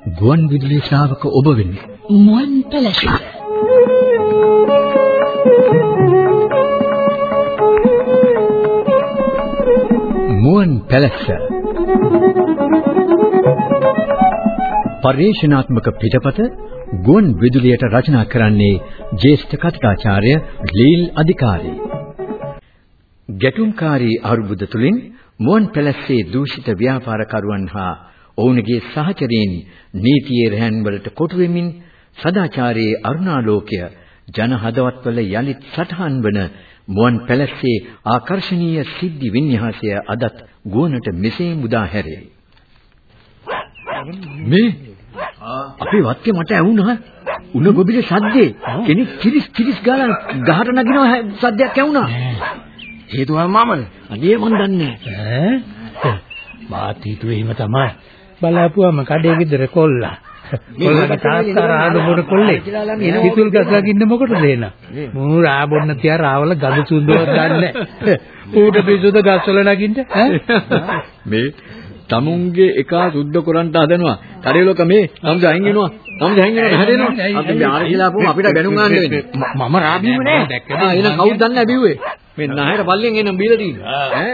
ගුවන් විදුලි ශ්‍රාවක ඔබ වෙන්න. මුවන් පැලස. මුවන් පැලස. පරිශනාත්මක පිටපත ගුවන් විදුලියට රචනා කරන්නේ ජ්‍යෙෂ්ඨ කතිකාචාර්ය ලීල් අධිකාරී. ගැටුම්කාරී අරුබුද තුලින් මුවන් පැලස්සේ දූෂිත ව්‍යාපාරකරුවන් හා ඔවුන්ගේ සහචරයින් නීතියේ රැහන් වලට කොටු වෙමින් සදාචාරයේ අරුණාලෝකය ජන හදවත්වල යලිත් සටහන් වන මුවන් පැලස්සේ ආකර්ශනීය සිද්ධි වින්‍යාසය අදත් ගුවනට මෙසේ මුදා හැරේ. මේ අපේ වත්තේ මට ඇහුණා උණ ගොබිලේ සද්දේ කෙනෙක් කිරිස් කිරිස් ගාලා ගහට නගිනවා සද්දයක් ඇහුණා. හේතුව මමද? අනේ මන් දන්නේ ඈ මාත් හිතුවේ එහෙම තමයි. බලාපුවම කඩේ ගෙදර කොල්ලා. කොල්ලට තාත්තා රාඩබොන කොල්ලේ. පිටුල් ගස් ලගින්න මොකටද එන? මූ රාබොන්න තියා රාවල ගඳ සුන්දරව ගන්න. ඌට පිසුද ගස්වල නගින්න ඈ? මේ තමුන්ගේ එක සුද්ධ කරන්ට හදනවා. කඩේලොක මේ තමුද අයින් වෙනවා. තමුද අයින් වෙනවා හැදෙනවා. අපි මේ ආර කියලා අපුම අපිට බැනුම් ගන්න වෙන්නේ. මම රාබීම නෑ. ආ එහෙනම් කවුද දන්නේ බිව්වේ? මේ නහයට පල්ලෙන් එන බීලා තියෙන්නේ. ඈ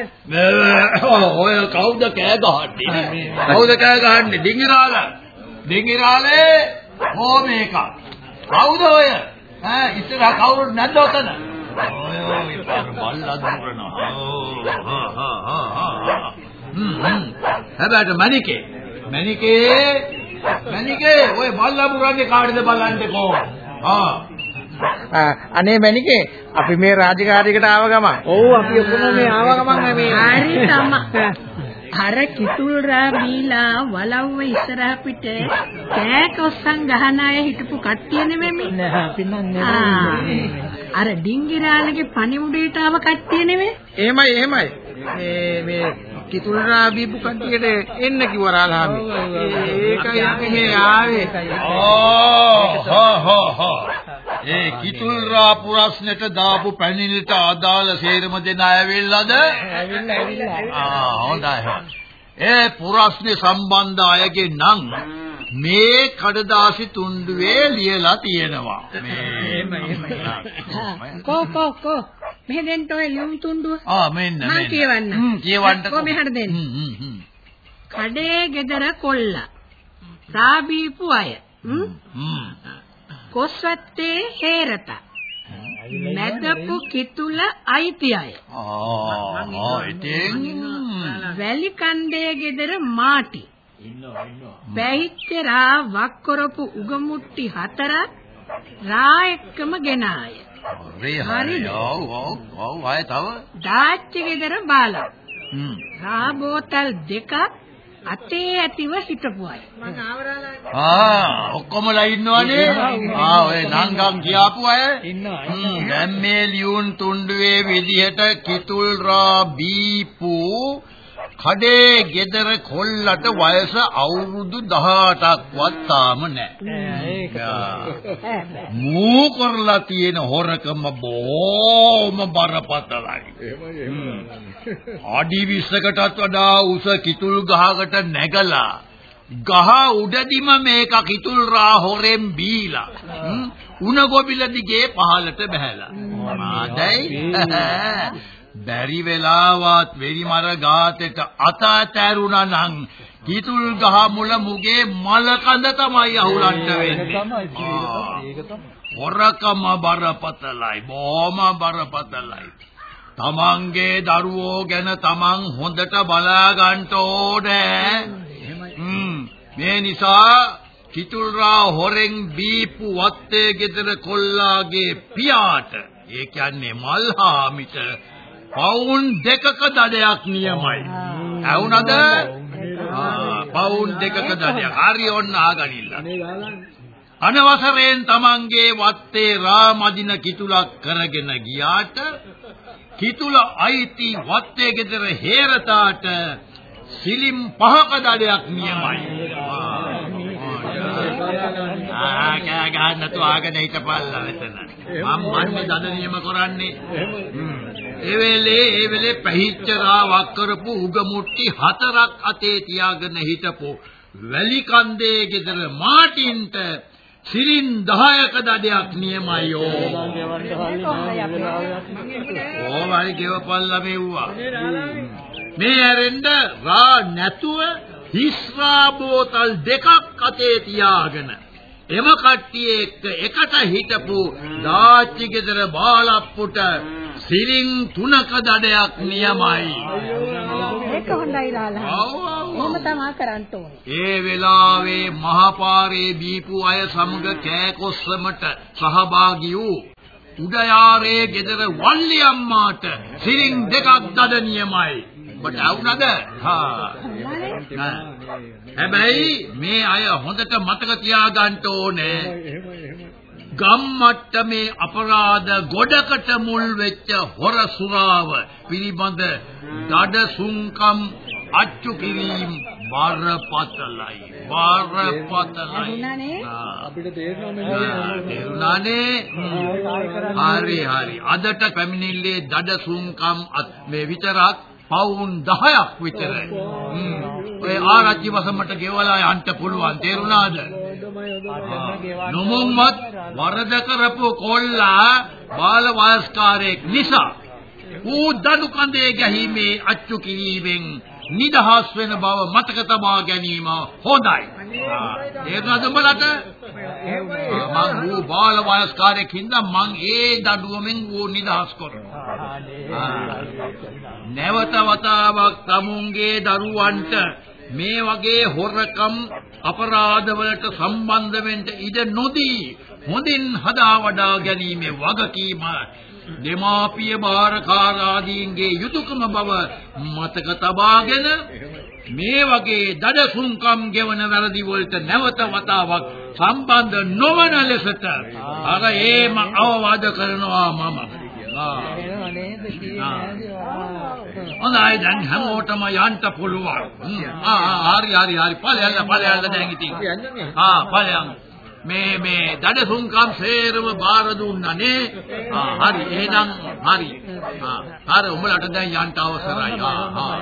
ඔය කවුද කෑ ගහන්නේ? කවුද කෑ ගහන්නේ? ඩිංගිරාලා. ඩිංගිරාලේ ඕ මේක. කවුද ඔය? ඈ ඉස්සරහ කවුරුත් නැද්ද ඔතන? ඔය ඔය බල්ලා දුරනවා. හැබැයි මණිකේ මණිකේ මණිකේ ඔය බල්ලා පුරන්නේ කාටද බලන්නකෝ. ආ අනේ මැනිකේ අපි මේ රාජකාරියකට ආව ගමන්. ඔව් අපි ඔක්කොම මේ ආව ගමන් මේ. හරි තමයි. අර කිතුල් රා බීලා වලව්ව ඉස්සරහ පිට කෑකොස්සන් ගහන අය හිටපු කට්ටිය නෙමෙයි නෑ අපි නන්නේ. අර ඩිංගිරාලගේ පණිමුඩේට ආව කට්ටිය නෙමෙයි. එහෙමයි එහෙමයි. මේ මේ කිතුල් රා බීපු කට්ටියට එන්න කිව්වා රාලහාමි. ඒකයි අපි මේ ආවේ. ඕ හෝ හෝ හෝ ඒ කිතුල් රා පුරස්නෙට දාපු පැණිනිට අදාළ සේරම දෙන ඇවිල්ලාද? ඇවිල්ලා ඇවිල්ලා. ආ හොඳයි. ඒ පුරස්නේ සම්බන්ධ අයගේ නම් මේ කඩදාසි තුණ්ඩුවේ ලියලා තියෙනවා. මේ කෝ කෝ කෝ මෙහෙදෙන් ඔය ලියුම් තුණ්ඩුව. ආ මෙන්න මෙන්න. මම කියවන්න. කියවන්න. කො මෙහාට දෙන්න. කඩේ ගෙදර කොල්ලා. රාබීපු අය. කොස්වත්තේ හේරත. මැදපු කිතුල අයිති අය. ආ ඉතින් වැලි කණ්ඩේ ගෙදර මාටි. බැහිච්ච රා වක් කරපු උගමුට්ටි හතරක් රා එක්කම ගෙන ආය. හරි. ඔව් ඔව් ඔව් අය තව. දාච්චි ගෙදර බාලා. හ්ම්. රා බෝතල් දෙකක් අතේ ඇතිව හිටපු අය. ආ ඔක්කොමලා ඉන්නවනේ. ආ ඔය නංගම් කියාපු අය. ඉන්නවා දැන් මේ ලියුන් තුණ්ඩුවේ විදිහට කිතුල් රා බීපු කඩේ ගෙදර කොල්ලට වයස අවුරුදු 18ක්වත් තාම නැහැ. මූ කරලා තියෙන හොරකම බොහොම බරපතලයි. අඩි 20කටත් වඩා උස කිතුල් ගහකට නැගලා ගහ උඩදිම මේක කිතුල් රා හොරෙන් බීලා උණ ගොබිල දිගේ පහලට බහැලා. මාදයි බැරි වෙලාවත් වෙරිමර ගාතෙට අත ඇතරුණා නම් කිතුල් ගහ මුල මුගේ මල කඳ තමයි අහුලන්න වෙන්නේ. හොරකම බරපතලයි. බොහොම බරපතලයි. තමන්ගේ දරුවෝ ගැන තමන් හොඳට බලා ගන්න ඕනේ. මේ නිසා කිතුල්රා හොරෙන් බීපු වත්තේ ගෙදර කොල්ලාගේ පියාට ඒ කියන්නේ මල්හාමිට පවුන් දෙකක දඩයක් නියමයි. ඇවුනද? පවුන් දෙකක දඩයක්. හරි ඔන්න ආගනින්න. අනවසරයෙන් Tamanගේ වත්තේ රාමදින කිතුලක් කරගෙන ගියාට කිතුල අයිති වත්තේ ගෙදර හේරතාට සිලිම් පහක දඩයක් නියමයි. ආ කෑ ගහන්න නැතුව ආගෙන හිටපල්ලා මෙතන. මම මන්නේ දඩ නියම කරන්නේ. ඒ වෙලේ ඒ වෙලේ පැහිච්ච රාවක් කරපු උග මුට්ටි හතරක් අතේ තියාගෙන හිටපු වැලි කන්දේ ගෙදර මාටින්ට සිරින් 10ක දඩයක් නියමයි ඕ. ඕවයි ගෙවපල්ලා මෙව්වා. මේ ඇරෙන්න රා නැතුව හිස්රා බෝතල් දෙකක් අතේ තියාගෙන එම කට්ටිය එක්ක එකට හිටපු දාච්චි ගෙදර බාලප්පුට සිරින් තුනක දඩයක් නියමයි. ඒක හොඳයි ලාලා. මොහොම තමයි කරන්න ඕනේ. ඒ වෙලාවේ මහපාරේ බීපු අය සමග කෑකොස්සමට සහභාගී වූ උඩයාරේ ගෙදර වල්ලි අම්මාට සිරින් දෙකක් දඩ නියමයි. ඔබට අවුනද? හා. හැබැයි මේ අය හොඳට මතක තියාගන්න ඕනේ. ගම්මට්ටමේ අපරාධ ගොඩකට මුල් වෙච්ච හොර සුරාව පිළිබඳ දඩ සුන්කම් අච්චු කිරීම බරපතලයි. බරපතලයි. අපිට තේරුණානේ? හරි හරි. අදට පැමිණිල්ලේ දඩ සුන්කම් මේ විතරක් පවුන් 10ක් විතරයි ඔය ආරච්චි වසමට ගෙවලා යන්න පුළුවන්. තේරුණාද? නොමුම්මත් වරද කරපු කොල්ලා බාල වයස්කාරයෙක් නිසා ඌ දඩු කඳේ ගැහිමේ අච්චු කිරීමෙන් නිදහස් වෙන බව මතක තබා ගැනීම හොඳයි. ඒකද උඹලට? මං ඌ බාල වයස්කාරයෙක් හින්දා මං ඒ දඩුවමෙන් ඌ නිදහස් කරනවා. නැවත වතාවක් තමුන්ගේ දරුවන්ට මේ වගේ හොරකම් අපරාධවලට සම්බන්ධ වෙන්න ඉඩ නොදී හොඳින් හදා වඩා ගැනීමේ වගකීම දෙමාපිය බාරකාරාදීන්ගේ යුතුයකම බව මතක තබාගෙන මේ වගේ දඩසුන්කම් ගෙවන වැරදි වලට නැවත වතාවක් සම්බන්ධ නොවන ලෙසට අර ඒම අවවාද කරනවා මම. හොඳයි දැන් හැමෝටම යන්න පුළුවන්. ආ හරි හරි හරි ඵලයල්ල ඵලයල්ල දැන් ඉතින්. ආ ඵලයන්. මේ මේ දඩසුන්කම් සේරම බාර දුන්නානේ. ආ හරි එහෙනම් හරි. ආ හරි උඹලට දැන් යන්න අවසරයි. ආ ආ.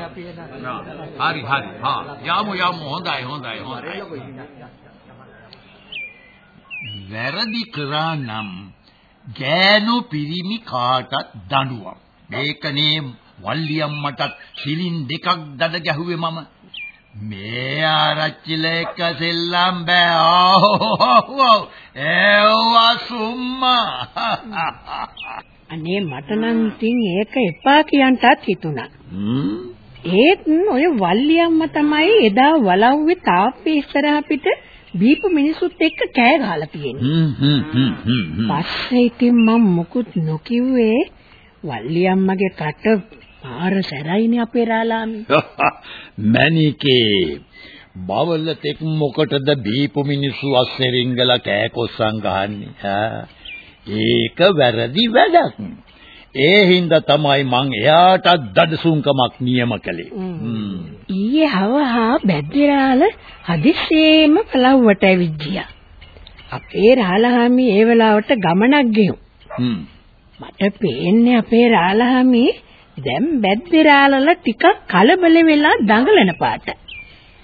හරි හරි. ආ යමු යමු හොඳයි හොඳයි හොඳයි. වැරදි කරා නම් ගෑනු පිරිමි කාටත් දඬුවම්. මේකනේ වල්ලියම්මටත් සිලින් දෙකක් දඩ ගැහුවේ මම. මේ ආරච්චිල එක සෙල්ලම් බෑ. ආහ් ඒවා සුම්මා. අනේ මට නම් ඉතින් ඒක එපා කියන්ටත් හිතුණා. ඒත් ඔය වල්ලියම්ම තමයි එදා වලව්වේ තාප්පේ ඉස්සරහ පිට බීපු මිනිසුත් එක්ක කෑ ගහලා තියෙන්නේ. පස්සේ ඉතින් මම මොකුත් නොකිව්වේ වල්ලියම්මගේ කට පාර සැරයිනේ අපේ රාලාමි. මණිකේ බවල තෙක් මොකටද බීපු මිනිස්සු අස්සෙරින්ගලා කෑකොස්සන් ගහන්නේ ඒක වැරදි වැඩක්. ඒ හින්දා තමයි මං එයාට දඩසුන්කමක් නියම කළේ. ඊයේ හවහා බැද්දිරාල හදිස්සියෙම පළව්වට ඇවිත් අපේ රාලහාමි ඒ වෙලාවට ගමනක් ගෙවු. මට පේන්නේ අපේ රාලහාමි දැන් බැද්දිරාලල ටිකක් කලබල වෙලා දඟලන පාට.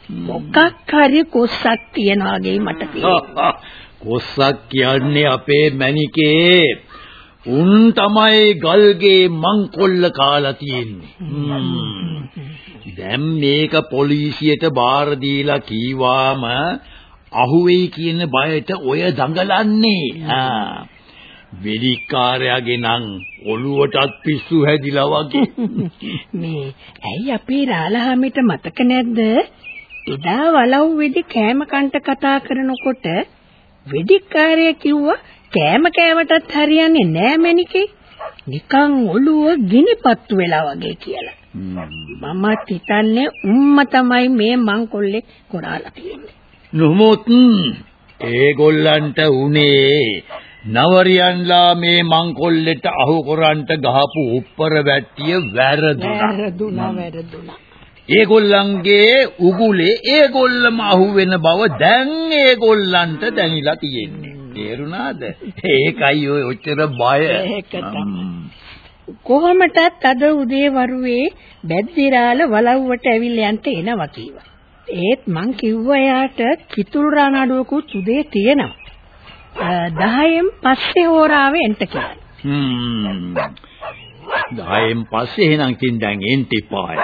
මොකක් හරි කොස්සක් තියනවා වගේ මට පේනවා. කොස්සක් කියන්නේ අපේ මණිකේ උන් තමයි ගල්ගේ මංකොල්ල කාලා තියෙන්නේ. දැන් මේක පොලිසියට බාර දීලා කීවාම අහුවෙයි කියන බයට ඔය දඟලන්නේ. ආ වෙලිකාරයාගේ නම් ඔළුවටත් පිස්සු හැදිලා වගේ. මේ ඇයි අපේ රාලහාමිට මතක නැද්ද? එදා වලව් වෙඩි කෑම කන්ට කතා කරනකොට වෙඩිකාරයා කිව්වා කෑම කෑවටත් හරියන්නේ නෑ මැනිකේ. නිකන් ඔළුව ගිනිපත්තු වෙලා වගේ කියලා. මම හිතන්නේ උම්ම තමයි මේ මංකොල්ලේ කොරාලා තියෙන්නේ. නමුත් ඒගොල්ලන්ට උනේ නවරියන්ලා මේ මංකොල්ලෙට අහු කරන්ට ගහපු උප්පර වැට්ටිය වැරදුනා. වැරදුනා වැරදුනා. ඒගොල්ලන්ගේ උගුලේ ඒගොල්ලම අහු වෙන බව දැන් ඒගොල්ලන්ට දැනিলা තියෙන්නේ. තේරුණාද? ඒකයි ඔය ඔච්චර බය. කොහොමටත් අද උදේ වරුවේ බැද්දිරාල වලව්වට ඇවිල්ලා යන්න එනවා කීවා. ඒත් මං කිව්වා යාට කිතුල් රානඩුවකුත් උදේ තියෙනවා. 10න් පස්සේ හෝරාවේ එන්න කියලා. හ්ම්. 10න් පස්සේ එහෙනම් කින් දැන් එන්න ඉපාය.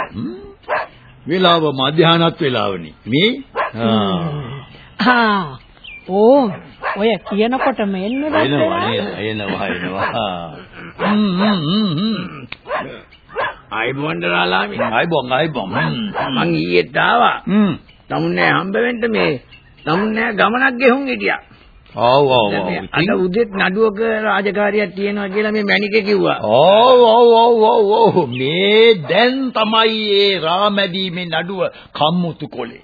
වෙලාව මධ්‍යහනත් වෙලාවනේ. මේ ආ ඕ ඔය කියනකොටම එන්න එනවා එනවා එනවා. හ්ම් හ්ම් හ්ම්. ආයිබෝන් දරාලාමි. ආයිබෝන් ආයිබෝන්. මං ඊයේත් ආවා. හ්ම්. තමුන්නේ හම්බ වෙන්න මේ තමුන්නේ ගමනක් ගෙහුම් හිටියා. ඔව් ඔව් ඔව්. අද උදේත් නඩුවක රාජකාරියක් තියෙනවා කියලා මේ මැනිකේ කිව්වා. ඔව් ඔව් ඔව් ඔව් ඔව් මේ දැන් තමයි ඒ රාමැදීමේ නඩුව කම්මුතු කොලේ.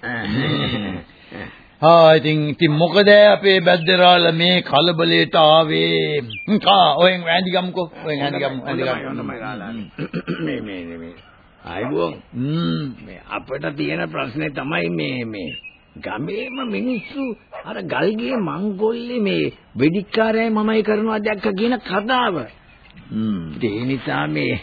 ආ ඉතින් ඉතින් මොකද අපේ බැද්දරාල මේ කලබලයට ආවේ? කා ඔයෙන් ඇඳි ගමුකෝ. ඔයෙන් ඇඳි ගමු ඇඳි ගමු. මේ මේ මේ ආයිබෝන්. හ්ම් මේ අපිට තියෙන ප්‍රශ්නේ තමයි මේ මේ ගමේම මිනිස්සු අර ගල්ගේ මංගොල්ලේ මේ වෙඩික්කාරයයි මමයි කරනවා දැක්ක කියන කතාව. හ්ම් ඒ නිසා මේ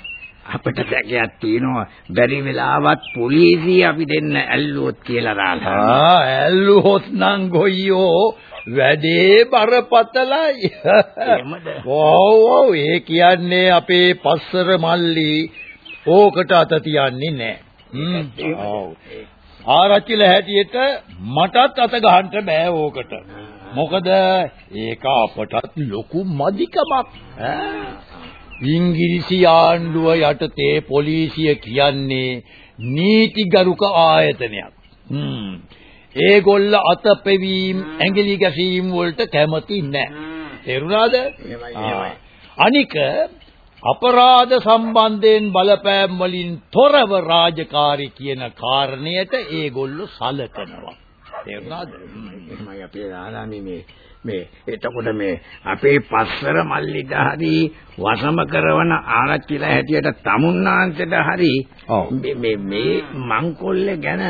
අපිට දැකයක් තියෙනවා බැරි වෙලාවත් පොලිසිය අපි දෙන්න ඇල්ලුවොත් කියලා රාලා. ආ ඇල්ලුවොත් නම් ගොයියෝ වැඩේ බරපතලයි. එහෙමද? ඔව් ඔව් ඒ කියන්නේ අපේ පස්සර මල්ලි ඕකට අත තියන්නේ නැහැ. ඔව්. ආරච්චිල හැටියට මටත් අත ගහන්න බෑ ඕකට. මොකද ඒක අපටත් ලොකු මදිකමක්. ඉංග්‍රීසි ආණ්ඩුව යටතේ පොලිසිය කියන්නේ නීතිගරුක ආයතනයක්. හ්ම්. ඒගොල්ල අතපෙවීම, ඇඟිලි ගැසීම් වලට කැමති නැහැ. තේරුණාද? අනික අපරාධ සම්බන්ධයෙන් බලපෑම් වලින් තොරව රාජකාරී කියන කාරණයට ඒගොල්ලෝ සලකනවා. තේරුණාද? එහෙමයි අපේ රාලාමි මේ මේ එතකොට මේ අපේ පස්සර මල්ලිට හරි වසම කරන ආරච්චිලා හැටියට තමුන්නාන්තට හරි මේ මේ මේ මංකොල්ලේ ගැන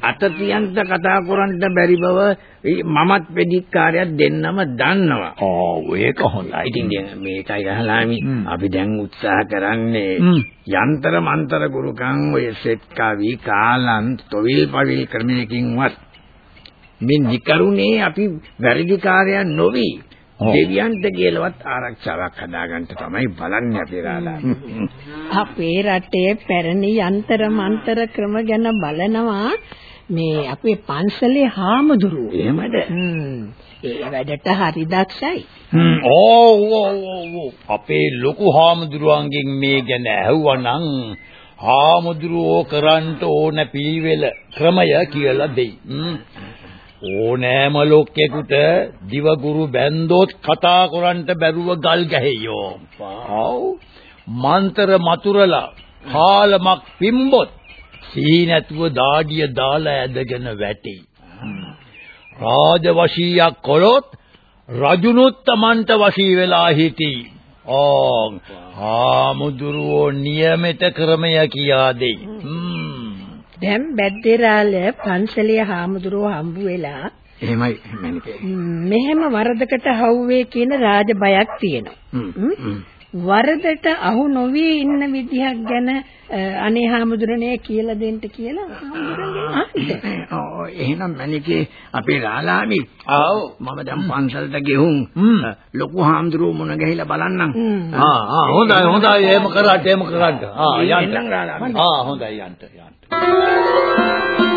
අත තියන්ත කතා කරන්න බැරි බව මමත් වෙදිකාරයක් දෙන්නම දන්නවා. ඔව් ඒක හොඳයි. ඉතින් මේකයි ගහලාමි. අපි දැන් උත්සාහ කරන්නේ යන්තර මන්තර ගුරුකම් ඔය සෙත් කවි කාලන් තොවිල් පවිල් ක්‍රමයකින්වත්. මේ නිකරුණේ අපි වැරදිකාරයන් නොවි. දෙවියන්ට කියලාවත් ආරක්ෂාවක් හදාගන්න තමයි බලන්නේ අපේ රාලා. අපේ රටේ පැරණි යන්තර මන්තර ක්‍රම ගැන බලනවා මේ අපේ පන්සලේ හාමුදුරුවෝ. එහෙමද? හ්ම්. ඒ වැඩට හරි දක්ෂයි. හ්ම් ඔව් ඔව් ඔව් අපේ ලොකු හාමුදුරුවන්ගෙන් මේ ගැන ඇහුවනම් හාමුදුරුවෝ කරන්න ඕන පිළිවෙල ක්‍රමය කියලා දෙයි. ඕනෑම ලෝකෙකුට දිවගුරු බැන්දොත් කතා කරන්න බැරුව ගල් ගැහෙයෝ. ඔව්. මන්තර මතුරලා කාලමක් පිම්බොත් සිහි නැතුව දාඩිය දාලා ඇදගෙන වැටි. රාජවශීයක් කොළොත් රජුනුත් Tamanට වශී වෙලා හිටී. ඕ හාමුදුරුවෝ නියමිත ක්‍රමය කියා දෙයි. දැන් බැද්දේරාල පන්සලේ හාමුදුරුවෝ හම්බ වෙලා එහෙමයි මැනිකේ. මෙහෙම වරදකට හවුවේ කියන රාජ බයක් තියෙනවා. වරදට අහු නොවි ඉන්න විදිහක් ගැන අනේ හාමුදුරනේ කියලා දෙන්න කියලා හාමුදුරන්ගෙන් ඔව් එහෙනම් මැනිකේ අපේ රාලාමි. ආව්. මම දැන් පන්සලට ගෙහුම්. ලොකු හාමුදුරුවෝ මුණ ගැහිලා බලන්නම්. ආ ආ හොඳයි හොඳයි. එහෙම කරාට එහෙම කරාට ආ යන්න. ආ හොඳයි යන්න යන්න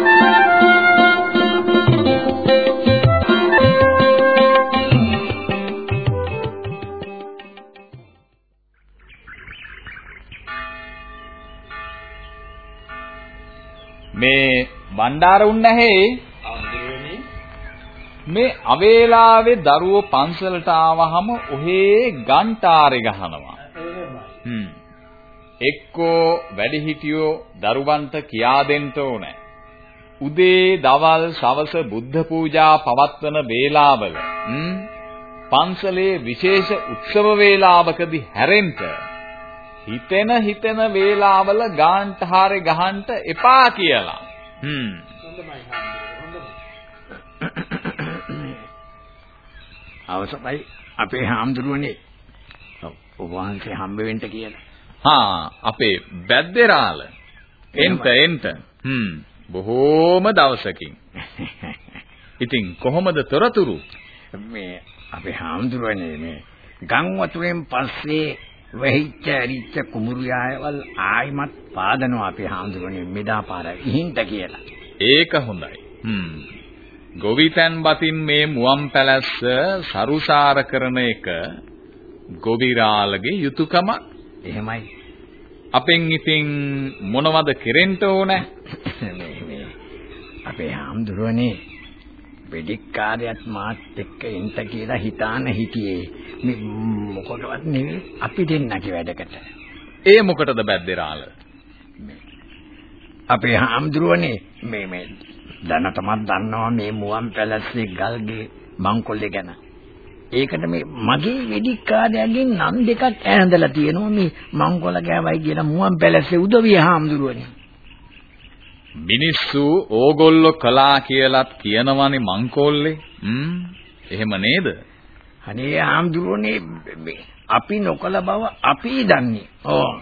මේ බණ්ඩාර උන් නැහැ මේ අවේලාවේ දරුවෝ පන්සලට ආවහම ඔහේ ගන්ටාරේ ගහනවා. හ්ම්. එක්කෝ වැඩිහිටියෝ දරුවන්ට කියා දෙන්න ඕනේ. උදේ දවල් සවස බුද්ධ පූජා පවත්වන වේලාවල පන්සලේ විශේෂ උත්සව වේලාවකදී හැරෙන්න හිතෙන හිතෙන වේලාවල ගාන්ට හාරේ ගහන්න එපා කියලා. හ්ම්. අවසරයි අපේ හාමුදුරුවනේ. ඔබ වහන්සේ හම්බ වෙන්න කියලා. හා අපේ බැද්දේරාල. එන්ට එන්ට. හ්ම්. බොහෝම දවසකින්. ඉතින් කොහොමද තොරතුරු? මේ අපේ හාමුදුරුවනේ මේ ගම් වතුරෙන් පස්සේ වෙහිච්ච ඇරිච්ච කුඹුරු යායවල් ආයිමත් පාදනවා අපේ හාමුදුරුවනේ මෙදා පාර ඉහින්ට කියලා. ඒක හොඳයි. හ්ම්. ගොවිතැන් බතින් මේ මුවන් පැලැස්ස සරුසාර කරන එක ගොවිරාලගේ යුතුයකමක් එහෙමයි. අපෙන් ඉතින් මොනවද කෙරෙන්න ඕනේ? මේ මේ. අපේ හාමුදුරුවනේ වෙදිකාරයත් මාත් එක්ක එන්න කියලා හිතාන හිටියේ. මේ මොකටවත් නෙවෙයි අපි දෙන්නගේ වැඩකට. ඒ මොකටද බැද්දේරාල? අපේ හාමුදුරුවනේ මේ මේ දැන තමත් දන්නවා මේ මුවන් පැලස්සේ ගල්ගේ මංකොල්ලේ ගැන. ඒකට මේ මගේ වෙදිකාරයාගෙන් නම් දෙකක් ඈඳලා තියෙනවා මේ මංකොල ගෑවයි කියලා මුවන් පැලස්සේ උදවිය හාමුදුරුවනේ. මිනිස්සු ඕගොල්ලෝ කලා කියලාත් කියනවනේ මංකොල්ලේ. හ්ම්. එහෙම නේද? අනේ හාමුදුරුවනේ අපි නොකල බව අපි දන්නේ. ඕ.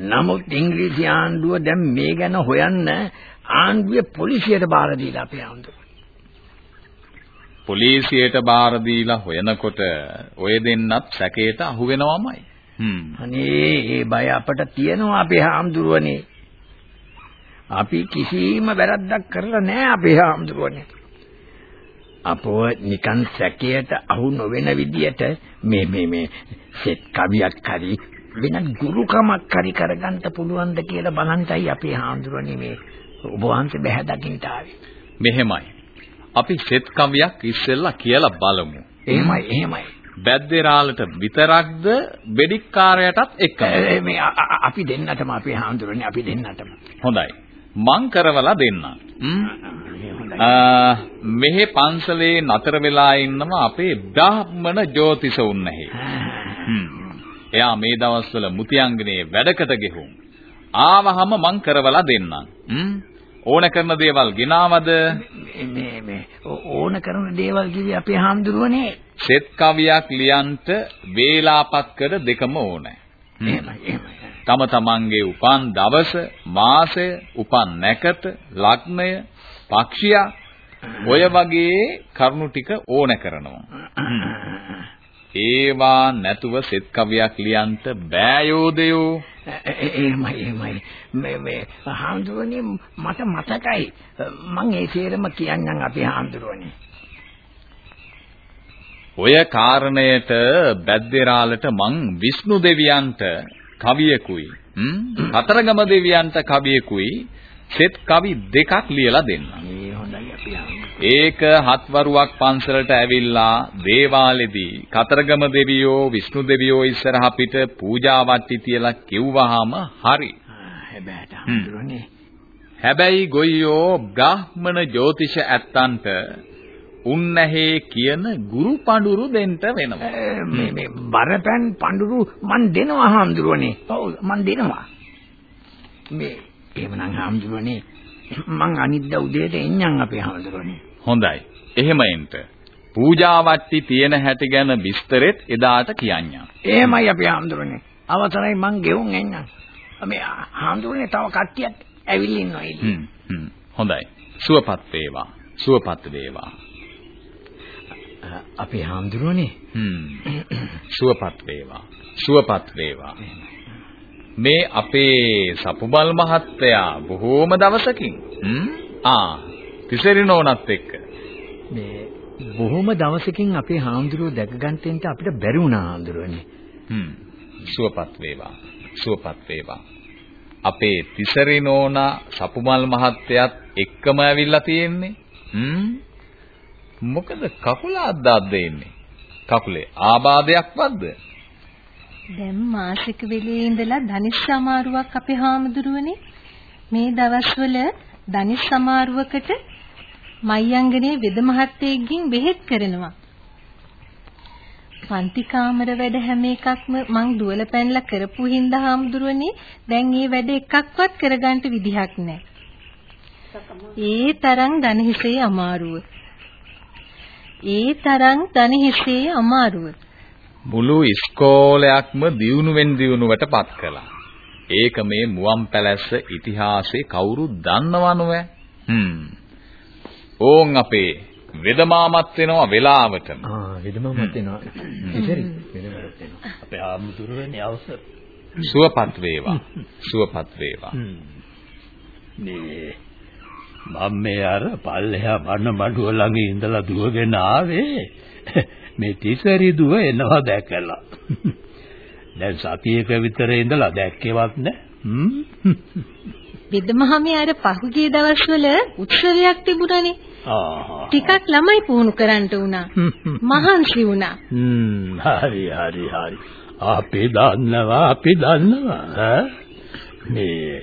නමුත් ඉංග්‍රීසි ආණ්ඩුව දැන් මේ ගැන හොයන්න ආණ්ඩුවේ පොලිසියට බාර දීලා අපි හාමුදුරුවෝ. පොලිසියට බාර දීලා හොයනකොට ඔය දෙන්නත් සැකයට අහු වෙනවමයි. හ්ම්. අනේ ඒ බය අපට තියෙනවා අපේ හාමුදුරුවනේ. අපි කිසිම වැරද්දක් කරලා නැහැ අපේ හාමුදුරුවනේ. අපෝ නිකන් සැකයට අහු නොවන විදියට මේ මේ මේ සෙත් කවියක් හරි වෙන ගුරුකමක් හරි කරගන්න පුළුවන්ද කියලා බලන්ටයි අපේ හාමුදුරනේ මේ ඔබ වහන්සේ බැහැ දකින්න ආවේ. මෙහෙමයි. අපි සෙත් කවියක් ඉස්සෙල්ලා කියලා බලමු. එහෙමයි එහෙමයි. බැද්දේරාලට විතරක්ද වෙඩික්කාරයටත් එක්කම මේ අපි දෙන්නටම අපේ හාමුදුරනේ අපි දෙන්නටම. හොඳයි. මං කරවලා දෙන්නම්. මෙහි පන්සලේ නතර වෙලා ඉන්නවා අපේ බ්‍රාහ්මණ ජෝතිෂ උන්නහේ. එයා මේ දවස්වල මුතියංගනේ වැඩකට ගෙහුම්. ආවහම මං කරවලා දෙන්නම්. ඕන කරන දේවල් ගෙනාවද? මේ මේ ඕන කරන දේවල් කිව්වේ අපේ හාමුදුරුවනේ. සෙත් කවියක් ලියන්ට වේලාපත් කර දෙකම ඕනේ. එහෙමයි එහෙමයි. තම තමන්ගේ උපන් දවස, මාසය, උපන් නැකත, ලග්නය, පක්ෂියා ඔය වගේ කරුණු ටික ඕන කරනවා. ඒවා නැතුව සෙත් කවියක් ලියන්ට බෑ යෝදයෝ. එහෙමයි එහෙමයි. මේ මේ හාමුදුරනේ මට මතකයි. මං ඒ සේරම කියන්නම් අපේ හාමුදුරනේ. ඔය කාරණයට බැද්දේරාලට මං විෂ්ණු දෙවියන්ට කවියෙකුයි. හතරගම දෙවියන්ට කවියෙකුයි. සෙත් කවි දෙකක් ලියලා අපි ඒක හත්වරුවක් පන්සලට ඇවිල්ලා දේවාලෙදී කතරගම දෙවියෝ විෂ්ණු දෙවියෝ ඉස්සරහ පිට පූජා වට්ටි තියලා කිව්වහම හරි. හැබැයි හඳුරන්නේ. හැබැයි ගොයියෝ බ්‍රාහ්මණ ජ්‍යොතිෂ ඇත්තන්ට උන්නැහේ කියන ගුරු පඬුරු දෙන්න වෙනවා. මේ මේ බරපැන් පඬුරු මන් දෙනවා හාමුදුරනේ. ඔව් මන් දෙනවා. මේ එහෙමනම් හාමුදුරනේ මං අනිද්දා උදේට එන්නම් අපේ හාමුදුරනේ. හොඳයි. එහෙම එන්න. පූජාවට්ටි තියෙන හැටි ගැන විස්තරෙත් එදාට කියන්නම්. එහෙමයි අපේ හාමුදුරනේ. අවසරයි මං ගෙවුම් එන්නම්. මේ හාමුදුරනේ තව කට්ටියක් ඇවිල්ලා ඉන්නවා ඉතින්. හොඳයි. සුවපත් වේවා. සුවපත් වේවා. අපේ හාමුදුරනේ. හ්ම්. සුවපත් වේවා. සුවපත් වේවා. මේ අපේ සපුබල් මහත්තයා බොහෝම දවසකින් ආ තිසරිනෝනත් එක්ක මේ බොහොම දවසකින් අපේ හාමුදුරුවෝ දැක ගන්නට අපිට බැරි වුණා හාමුදුරුවනේ හ්ම් සුවපත් වේවා සුවපත් වේවා අපේ තිසරිනෝනා සපුමල් මහත්තයාත් එක්කම ඇවිල්ලා තියෙන්නේ හ්ම් මොකද කකුල අද්දාද්ද ඉන්නේ කකුලේ ආබාධයක්වත්ද දැන් මාසික වෙලේ ඉඳලා ධනිස් සමාරුවක් අපේ හාමුදුරුවනේ මේ දවස්වල ධනිස් සමාරුවකට මයංගනේ වෙද මහත්තයෙක්ගෙන් බෙහෙත් කරනවා. පන්ති කාමර වැඩ හැම එකක්ම මං දුවල පැනලා කරපු හින්දා හාමුදුරුවනේ දැන් මේ වැඩ එකක්වත් කරගන්න විදිහක් නැහැ. ඒ තරම් ධනහිසේ අමාරුව. ඒ තරම් ධනහිසේ අමාරුව. මුළු ඉස්කෝලයක්ම දියුණුවෙන් දියුණුවට පත් කළා. ඒක මේ මුවන් පැලැස්ස ඉතිහාසයේ කවුරු දන්නවනව? හ්ම්. ඕන් අපේ වෙදමාමත් වෙනවා වෙලාවටම. ආ වෙදමාමත් වෙනවා. ඉතින් වෙදමාමත් වෙනවා. අපේ ආමුදුරනේ අවසර. සුවපත් වේවා. සුවපත් වේවා. නේ මම මේ අර පල්ලෙහා බන්න මඩුව ළඟ ඉඳලා දුවගෙන ආවේ. මේ තිසරි දුව එනවා දැකලා. දැන් සතියක විතර ඉඳලා දැක්කේවත් නෑ. විදමහමේ අර පහුගිය දවස්වල උත්සවයක් තිබුණානේ. ටිකක් ළමයි පුහුණු කරන්න උනා මහන්සි වුණා. හරි හරි හරි. අපි දන්නවා අපි දන්නවා. මේ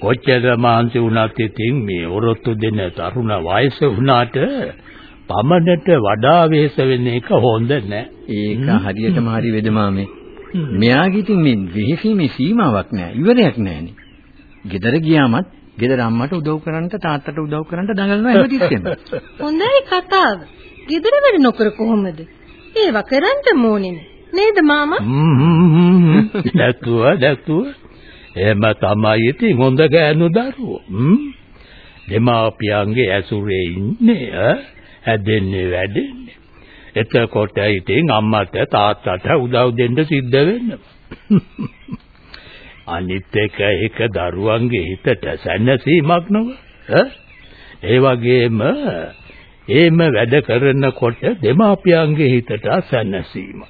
කොච්චර මාන්සි වුණත් ඉතින් මේ ඔරොත්තු දෙන තරුණ වයස වුණාට පමණට වඩා වෙහෙස වෙන එක හොඳ නෑ. ඒක හරියටම හරි වෙදමාමේ. මෙයාගේ ඉතින් මේ වෙහෙසීමේ සීමාවක් නෑ. ඉවරයක් නෑනේ. ගෙදර ගියාමත් ගෙදර අම්මට උදව් කරන්න තාත්තට උදව් කරන්න දඟලනවා හැමතිස්සෙම. හොඳයි කතාව. ගෙදර වැඩ නොකර කොහොමද? ඒවා කරන්න ඕනේ නේද මාමා? නැතුව නැතුව එහෙම තමයි ඉතින් හොඳ ගෑනු දරුවෝ. දෙමාපියන්ගේ ඇසුරේ ඉන්නේ හැදෙන්නේ වැඩෙන්නේ. එතකොට ඉතින් අම්මට තාත්තට උදව් දෙන්න සිද්ධ වෙනවා. අනිත් එක එක දරුවන්ගේ හිතට සැනසීමක් නොව ඒ වගේම එහෙම වැඩ කරනකොට දෙමාපියන්ගේ හිතට සැනසීමක්.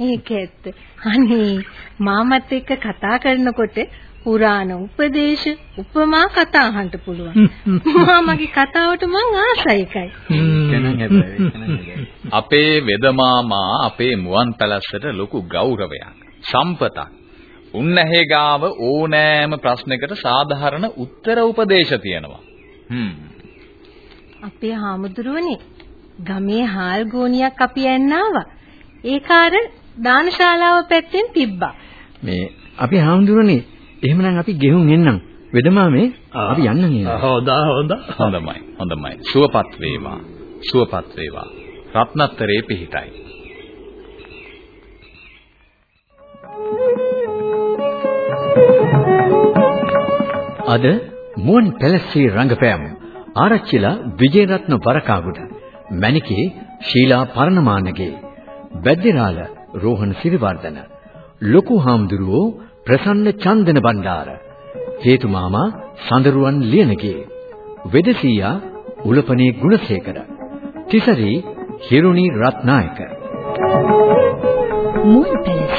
ඒක ඇත්ත. අනේ මාමත් එක්ක කතා කරනකොට පුරාණ උපදේශ උපමා කතා අහන්න පුළුවන්. මාමගේ කතාවට මං ආසයිකයි. අපේ වෙදමාමා අපේ මුවන් පැලැස්සට ලොකු ගෞරවයක් සම්පතක්. උන්නැහේ ගාව ඕනෑම ප්‍රශ්නයකට සාධාරණ උත්තර උපදේශ තියෙනවා. හ්ම්. අපේ හාමුදුරුවනේ ගමේ හාල් ගෝනියක් අපි යන්නාවා. ඒක අර දානශාලාව පැත්තෙන් තිබ්බා. මේ අපි හාමුදුරනේ එහෙමනම් අපි ගෙහුම් එන්නම්. වෙදමාමේ අපි යන්න නේද? හොඳා හොඳා. හොඳමයි. හොඳමයි. සුවපත් වේවා. සුවපත් වේවා. රත්නත්තරේ පිහිටයි. අද මුවන් පැලස්සේ රංගපෑම් ආරච්චිලා විජේරත්න වරකාගුඩ මණිකේ ශීලා පරණමානගේ බැද්දේරාල රෝහණ සිරිවර්ධන ලොකු හාමුදුරුවෝ ප්‍රසන්න චන්දන බණ්ඩාර හේතු මාමා සඳරුවන් ලියනගේ වෙදසීයා උලපනේ ගුණසේකර තිසරි හිරුණි රත්නායක. මුල් පැලස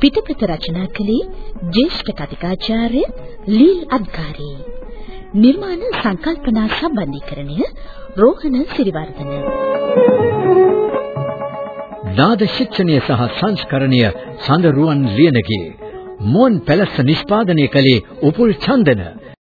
පිටපත රචනා කළේ ජ්‍යෙෂ්ඨ කතිකාචාර්ය ලීල් අද්කාරී. නිර්මාණ සංකල්පනා සම්බන්ධීකරණය රෝහණ සිරිවර්ධන. නාද ශික්ෂණය සහ සංස්කරණය සඳරුවන් ලියනගේ මොන් පැලස්ස නිෂ්පාදනය කළේ උපුල් චන්දන.